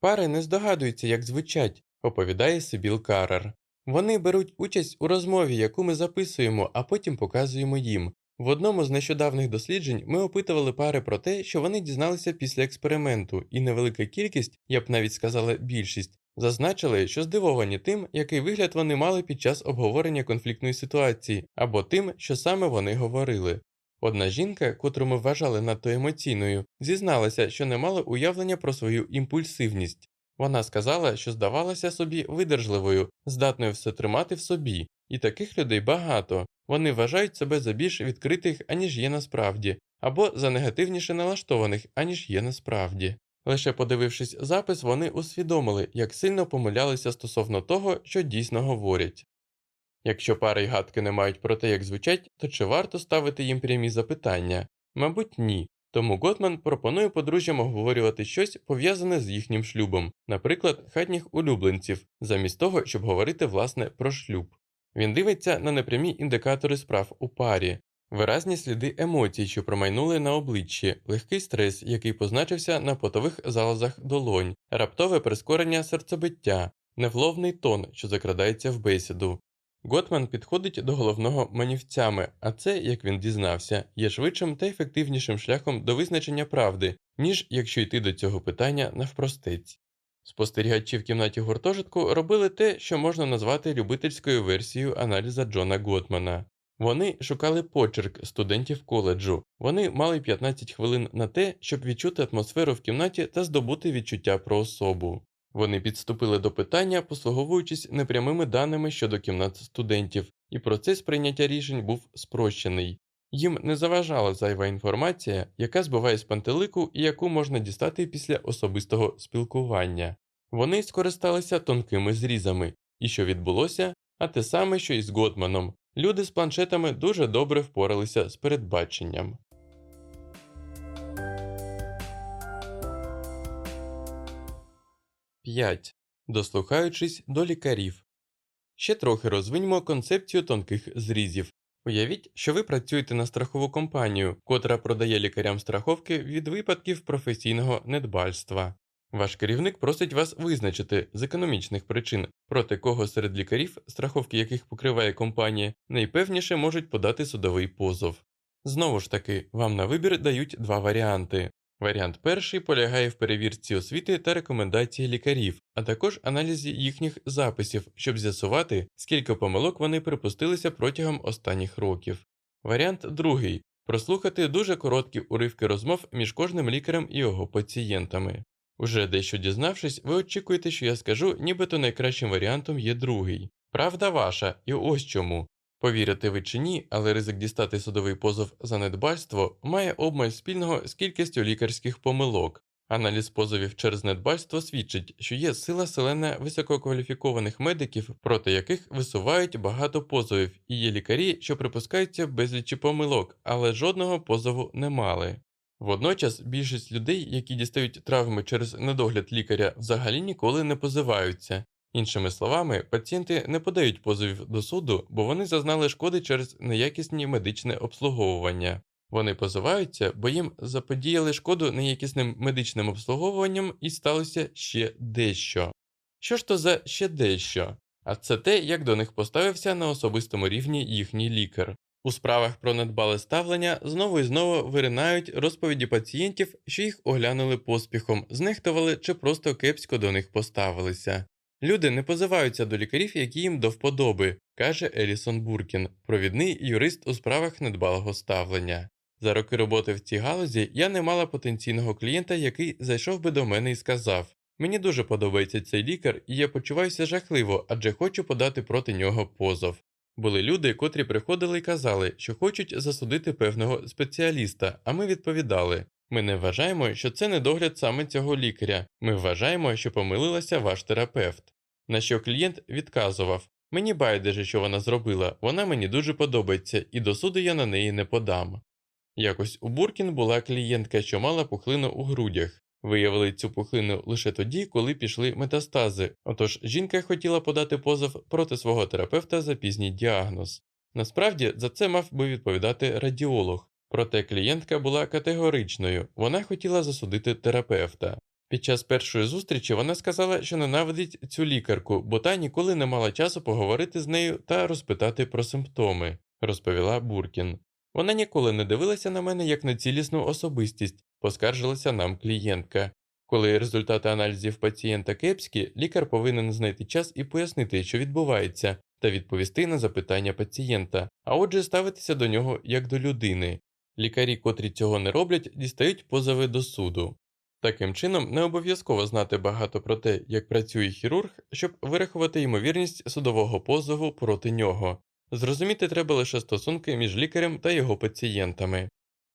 Пари не здогадуються, як звучать, оповідає Сибіл Карер. Вони беруть участь у розмові, яку ми записуємо, а потім показуємо їм. В одному з нещодавних досліджень ми опитували пари про те, що вони дізналися після експерименту, і невелика кількість, я б навіть сказала більшість, Зазначили, що здивовані тим, який вигляд вони мали під час обговорення конфліктної ситуації, або тим, що саме вони говорили. Одна жінка, котру ми вважали надто емоційною, зізналася, що не мала уявлення про свою імпульсивність. Вона сказала, що здавалася собі видержливою, здатною все тримати в собі, і таких людей багато. Вони вважають себе за більш відкритих, аніж є насправді, або за негативніше налаштованих, аніж є насправді. Лише подивившись запис, вони усвідомили, як сильно помилялися стосовно того, що дійсно говорять. Якщо пари й гадки не мають про те, як звучать, то чи варто ставити їм прямі запитання? Мабуть, ні. Тому Готман пропонує подружжям обговорювати щось пов'язане з їхнім шлюбом, наприклад, хатніх улюбленців, замість того, щоб говорити власне про шлюб. Він дивиться на непрямі індикатори справ у парі, виразні сліди емоцій, що промайнули на обличчі, легкий стрес, який позначився на потових залозах долонь, раптове прискорення серцебиття, невловний тон, що закрадається в бесіду. Готман підходить до головного манівцями, а це, як він дізнався, є швидшим та ефективнішим шляхом до визначення правди, ніж якщо йти до цього питання навпростець. Спостерігачі в кімнаті гуртожитку робили те, що можна назвати любительською версією аналіза Джона Готмана. Вони шукали почерк студентів коледжу, вони мали 15 хвилин на те, щоб відчути атмосферу в кімнаті та здобути відчуття про особу. Вони підступили до питання, послуговуючись непрямими даними щодо кімнат студентів, і процес прийняття рішень був спрощений. Їм не заважала зайва інформація, яка збиває з пантелику і яку можна дістати після особистого спілкування. Вони скористалися тонкими зрізами, і що відбулося, а те саме, що і з Готманом. Люди з планшетами дуже добре впоралися з передбаченням. 5. Дослухаючись до лікарів. Ще трохи розвиньмо концепцію тонких зрізів. Уявіть, що ви працюєте на страхову компанію, котра продає лікарям страховки від випадків професійного недбальства. Ваш керівник просить вас визначити з економічних причин, проти кого серед лікарів, страховки яких покриває компанія, найпевніше можуть подати судовий позов. Знову ж таки, вам на вибір дають два варіанти Варіант перший полягає в перевірці освіти та рекомендації лікарів, а також аналізі їхніх записів, щоб з'ясувати, скільки помилок вони припустилися протягом останніх років. Варіант другий прослухати дуже короткі уривки розмов між кожним лікарем і його пацієнтами. Уже дещо дізнавшись, ви очікуєте, що я скажу, нібито найкращим варіантом є другий. Правда ваша, і ось чому. Повірите ви чи ні, але ризик дістати судовий позов за недбальство має обмаль спільного з кількістю лікарських помилок. Аналіз позовів через недбальство свідчить, що є сила селена висококваліфікованих медиків, проти яких висувають багато позовів, і є лікарі, що припускаються безлічі помилок, але жодного позову не мали. Водночас більшість людей, які дістають травми через недогляд лікаря, взагалі ніколи не позиваються, Іншими словами, пацієнти не подають позовів до суду, бо вони зазнали шкоди через неякісні медичне обслуговування. Вони позиваються, бо їм заподіяли шкоду неякісним медичним обслуговуванням і сталося ще дещо. Що ж то за ще дещо? А це те, як до них поставився на особистому рівні їхній лікар. У справах про недбале ставлення знову і знову виринають розповіді пацієнтів, що їх оглянули поспіхом, знехтували чи просто кепсько до них поставилися. Люди не позиваються до лікарів, які їм до вподоби, каже Елісон Буркін, провідний юрист у справах недбалого ставлення. За роки роботи в цій галузі я не мала потенційного клієнта, який зайшов би до мене і сказав: Мені дуже подобається цей лікар, і я почуваюся жахливо, адже хочу подати проти нього позов. Були люди, котрі приходили і казали, що хочуть засудити певного спеціаліста, а ми відповідали ми не вважаємо, що це недогляд саме цього лікаря. Ми вважаємо, що помилилася ваш терапевт. На що клієнт відказував мені байдуже, що вона зробила, вона мені дуже подобається, і до суду я на неї не подам. Якось у Буркін була клієнтка, що мала пухлину у грудях. Виявили цю пухлину лише тоді, коли пішли метастази. Отож жінка хотіла подати позов проти свого терапевта за пізній діагноз. Насправді за це мав би відповідати радіолог, Проте клієнтка була категоричною, вона хотіла засудити терапевта. Під час першої зустрічі вона сказала, що ненавидить цю лікарку, бо та ніколи не мала часу поговорити з нею та розпитати про симптоми, розповіла Буркін. Вона ніколи не дивилася на мене як на цілісну особистість, поскаржилася нам клієнтка. Коли результати аналізів пацієнта кепські, лікар повинен знайти час і пояснити, що відбувається, та відповісти на запитання пацієнта, а отже, ставитися до нього як до людини. Лікарі, котрі цього не роблять, дістають позови до суду. Таким чином, не обов'язково знати багато про те, як працює хірург, щоб вирахувати ймовірність судового позову проти нього. Зрозуміти треба лише стосунки між лікарем та його пацієнтами.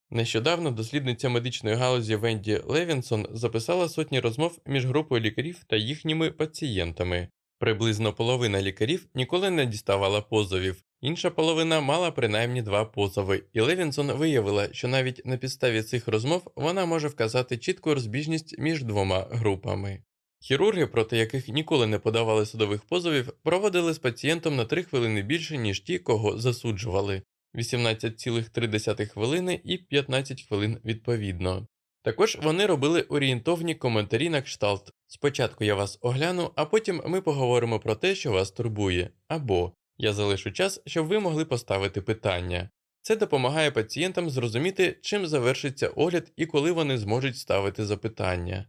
Нещодавно дослідниця медичної галузі Венді Левінсон записала сотні розмов між групою лікарів та їхніми пацієнтами. Приблизно половина лікарів ніколи не діставала позовів, інша половина мала принаймні два позови, і Левінсон виявила, що навіть на підставі цих розмов вона може вказати чітку розбіжність між двома групами. Хірурги, проти яких ніколи не подавали судових позовів, проводили з пацієнтом на 3 хвилини більше, ніж ті, кого засуджували 18,3 хвилини і 15 хвилин відповідно. Також вони робили орієнтовні коментарі на кшталт спочатку я вас огляну, а потім ми поговоримо про те, що вас турбує, або я залишу час, щоб ви могли поставити питання. Це допомагає пацієнтам зрозуміти, чим завершиться огляд і коли вони зможуть ставити запитання.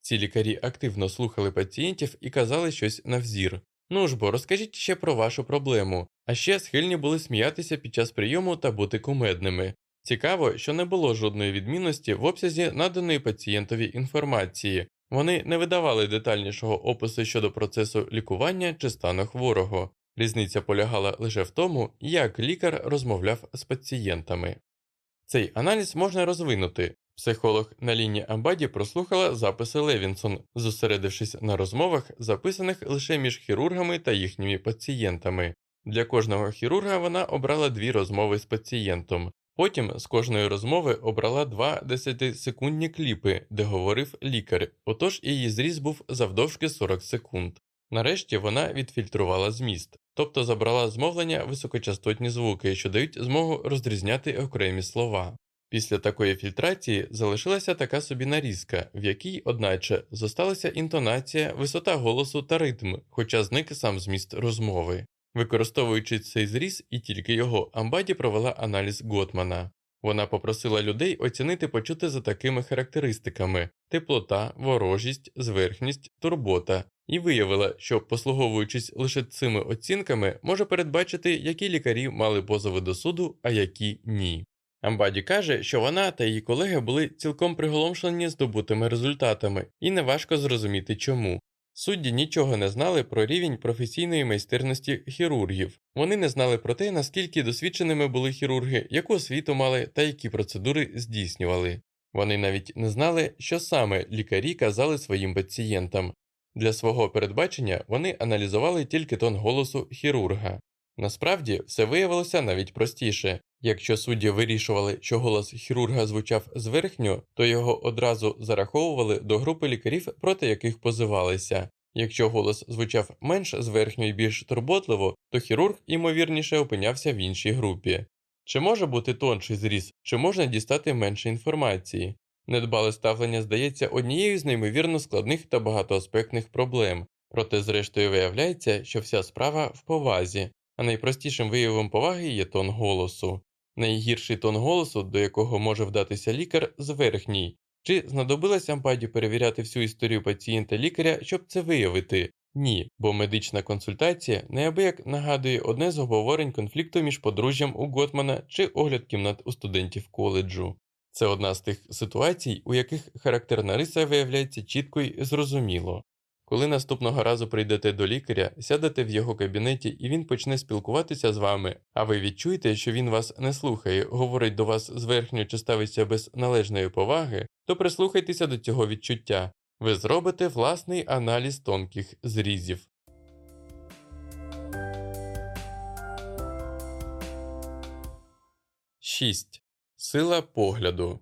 Ці лікарі активно слухали пацієнтів і казали щось на взір. Ну ж бо розкажіть ще про вашу проблему, а ще схильні були сміятися під час прийому та бути кумедними. Цікаво, що не було жодної відмінності в обсязі наданої пацієнтові інформації, вони не видавали детальнішого опису щодо процесу лікування чи стану хворого. Різниця полягала лише в тому, як лікар розмовляв з пацієнтами. Цей аналіз можна розвинути. Психологиня Наліні Амбаді прослухала записи Левінсон, зосередившись на розмовах, записаних лише між хірургами та їхніми пацієнтами. Для кожного хірурга вона обрала дві розмови з пацієнтом. Потім з кожної розмови обрала два десятисекундні кліпи, де говорив лікар, отож її зріз був завдовжки 40 секунд. Нарешті вона відфільтрувала зміст, тобто забрала з мовлення високочастотні звуки, що дають змогу розрізняти окремі слова. Після такої фільтрації залишилася така собі нарізка, в якій, одначе, зосталася інтонація, висота голосу та ритм, хоча зник сам зміст розмови. Використовуючи цей зріз і тільки його, Амбаді провела аналіз Готмана. Вона попросила людей оцінити почуте за такими характеристиками теплота, ворожість, зверхність, турбота, і виявила, що, послуговуючись лише цими оцінками, може передбачити, які лікарі мали позови до суду, а які ні. Амбаді каже, що вона та її колеги були цілком приголомшені здобутими результатами, і неважко зрозуміти чому. Судді нічого не знали про рівень професійної майстерності хірургів. Вони не знали про те, наскільки досвідченими були хірурги, яку освіту мали та які процедури здійснювали. Вони навіть не знали, що саме лікарі казали своїм пацієнтам. Для свого передбачення вони аналізували тільки тон голосу хірурга. Насправді все виявилося навіть простіше якщо судді вирішували, що голос хірурга звучав зверхньо, то його одразу зараховували до групи лікарів, проти яких позивалися. Якщо голос звучав менш зверхньо і більш турботливо, то хірург, ймовірніше, опинявся в іншій групі. Чи може бути тонший зріз, чи можна дістати менше інформації? Недбале ставлення здається однією з неймовірно складних та багатоаспектних проблем, проте, зрештою, виявляється, що вся справа в повазі, а найпростішим виявом поваги є тон голосу. Найгірший тон голосу, до якого може вдатися лікар, зверхній. Чи знадобилось ампаді перевіряти всю історію пацієнта лікаря, щоб це виявити? Ні, бо медична консультація неабияк нагадує одне з обговорень конфлікту між подружжям у Готмана чи огляд кімнат у студентів коледжу. Це одна з тих ситуацій, у яких характерна риса виявляється чітко й зрозуміло. Коли наступного разу прийдете до лікаря, сядете в його кабінеті і він почне спілкуватися з вами, а ви відчуєте, що він вас не слухає, говорить до вас зверхньо чи ставиться без належної поваги, то прислухайтеся до цього відчуття. Ви зробите власний аналіз тонких зрізів. 6. Сила погляду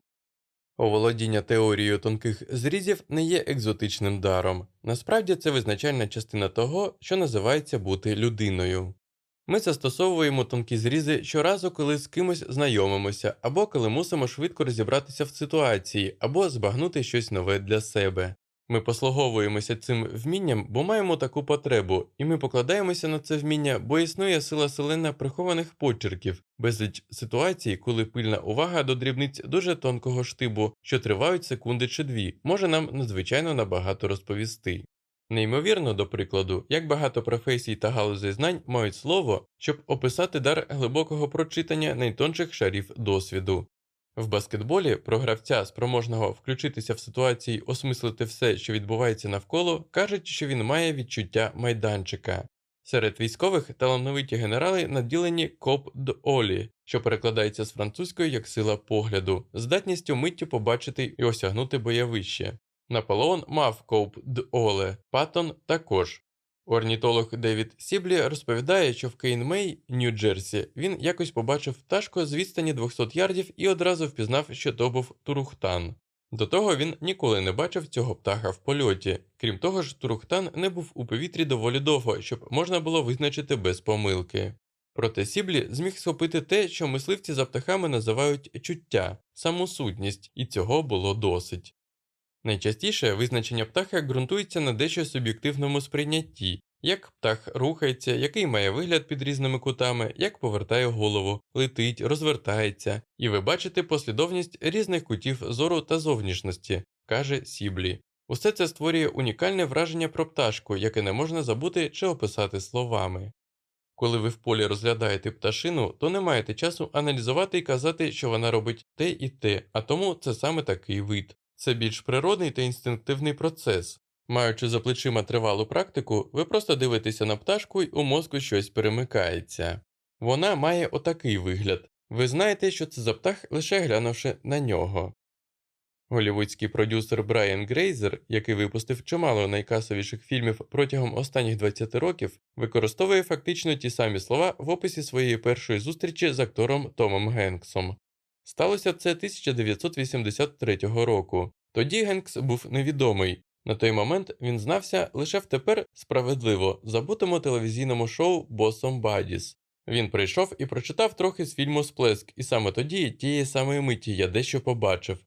Оволодіння теорією тонких зрізів не є екзотичним даром, насправді це визначальна частина того, що називається бути людиною. Ми застосовуємо тонкі зрізи щоразу, коли з кимось знайомимося, або коли мусимо швидко розібратися в ситуації, або збагнути щось нове для себе. Ми послуговуємося цим вмінням, бо маємо таку потребу, і ми покладаємося на це вміння, бо існує сила селена прихованих почерків, безліч ситуацій, коли пильна увага до дрібниць дуже тонкого штибу, що тривають секунди чи дві, може нам надзвичайно набагато розповісти. Неймовірно, до прикладу, як багато професій та галузей знань мають слово, щоб описати дар глибокого прочитання найтонших шарів досвіду. В баскетболі про гравця, спроможного включитися в ситуації, осмислити все, що відбувається навколо, кажуть, що він має відчуття майданчика. Серед військових талановиті генерали наділені коп олі, що перекладається з французької як сила погляду, здатністю миттю побачити і осягнути бойовище. Наполеон мав коп оле, Паттон також. Орнітолог Девід Сіблі розповідає, що в Кейнмей, Нью-Джерсі, він якось побачив пташку з відстані 200 ярдів і одразу впізнав, що то був турухтан. До того він ніколи не бачив цього птаха в польоті. Крім того ж, турухтан не був у повітрі доволі довго, щоб можна було визначити без помилки. Проте Сіблі зміг схопити те, що мисливці за птахами називають чуття, самосутність, і цього було досить. Найчастіше визначення птаха ґрунтується на дещо суб'єктивному сприйнятті, як птах рухається, який має вигляд під різними кутами, як повертає голову, летить, розвертається, і ви бачите послідовність різних кутів зору та зовнішності, каже Сіблі. Усе це створює унікальне враження про пташку, яке не можна забути чи описати словами. Коли ви в полі розглядаєте пташину, то не маєте часу аналізувати і казати, що вона робить те і те, а тому це саме такий вид. Це більш природний та інстинктивний процес. Маючи за плечима тривалу практику, ви просто дивитеся на пташку і у мозку щось перемикається. Вона має отакий вигляд ви знаєте, що це за птах, лише глянувши на нього. Голівудський продюсер Брайан Грейзер, який випустив чимало найкасовіших фільмів протягом останніх 20 років, використовує фактично ті самі слова в описі своєї першої зустрічі з актором Томом Генксом. Сталося це 1983 року. Тоді Генкс був невідомий. На той момент він знався лише в тепер справедливо забутому телевізійному шоу Босом Бадіс. Він прийшов і прочитав трохи з фільму Сплеск, і саме тоді, тієї самої миті, я дещо побачив.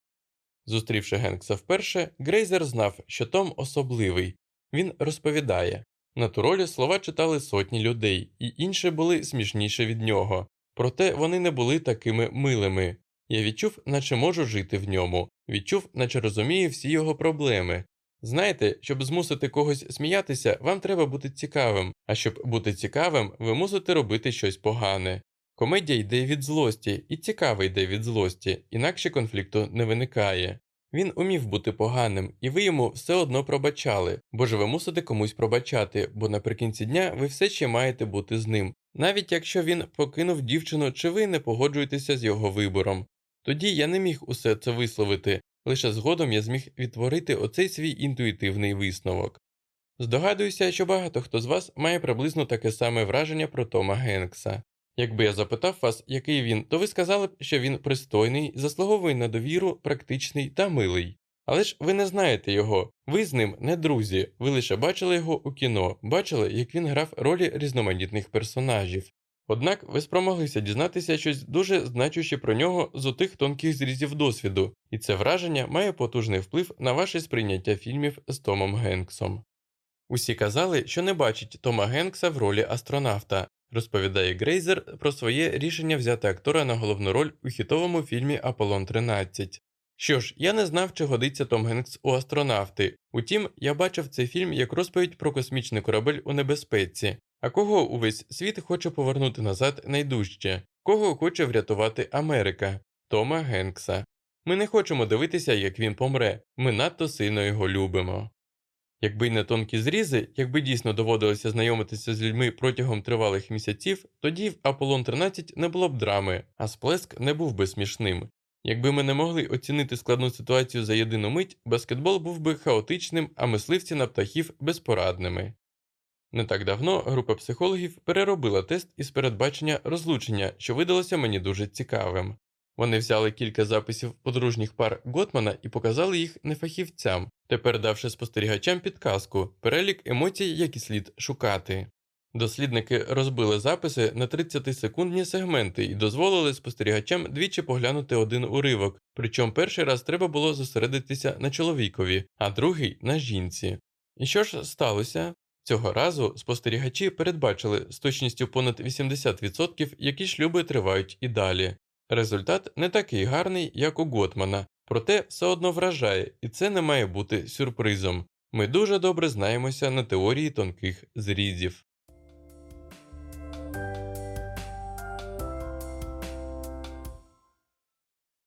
Зустрівши Генкса вперше, Грейзер знав, що Том особливий. Він розповідає на ту ролі слова читали сотні людей, і інші були смішніше від нього, проте вони не були такими милими. Я відчув, наче можу жити в ньому, відчув, наче розумію всі його проблеми. Знаєте, щоб змусити когось сміятися, вам треба бути цікавим, а щоб бути цікавим, ви мусите робити щось погане. Комедія йде від злості, і цікава йде від злості, інакше конфлікту не виникає. Він умів бути поганим, і ви йому все одно пробачали, бо ж ви мусите комусь пробачати, бо наприкінці дня ви все ще маєте бути з ним, навіть якщо він покинув дівчину чи ви не погоджуєтеся з його вибором. Тоді я не міг усе це висловити, лише згодом я зміг відтворити оцей свій інтуїтивний висновок. Здогадуюся, що багато хто з вас має приблизно таке саме враження про Тома Генкса. Якби я запитав вас, який він, то ви сказали б, що він пристойний, заслуговує на довіру, практичний та милий. Але ж ви не знаєте його, ви з ним не друзі, ви лише бачили його у кіно, бачили, як він грав ролі різноманітних персонажів. Однак ви спромоглися дізнатися щось дуже значуще про нього з отих тонких зрізів досвіду, і це враження має потужний вплив на ваше сприйняття фільмів з Томом Генксом. Усі казали, що не бачать Тома Генкса в ролі астронавта, розповідає Грейзер про своє рішення взяти актора на головну роль у хітовому фільмі Аполлон 13. Що ж, я не знав, чи годиться Том Генкс у астронавти. Утім, я бачив цей фільм як розповідь про космічний корабель у небезпеці, а кого увесь світ хоче повернути назад найдужче, кого хоче врятувати Америка, Тома Генкса. Ми не хочемо дивитися, як він помре, ми надто сильно його любимо. Якби й не тонкі зрізи, якби дійсно доводилося знайомитися з людьми протягом тривалих місяців, тоді в Аполлон 13 не було б драми, а сплеск не був би смішним. Якби ми не могли оцінити складну ситуацію за єдину мить, баскетбол був би хаотичним, а мисливці на птахів безпорадними. Не так давно група психологів переробила тест із передбачення розлучення, що видалося мені дуже цікавим. Вони взяли кілька записів подружніх пар Готмана і показали їх нефахівцям, тепер давши спостерігачам підказку, перелік емоцій, які слід шукати. Дослідники розбили записи на 30-секундні сегменти і дозволили спостерігачам двічі поглянути один уривок, причому перший раз треба було зосередитися на чоловікові, а другий на жінці. І що ж сталося? Цього разу спостерігачі передбачили з точністю понад 80%, які шлюби тривають і далі. Результат не такий гарний, як у Готмана, проте все одно вражає, і це не має бути сюрпризом. Ми дуже добре знаємося на теорії тонких зрізів.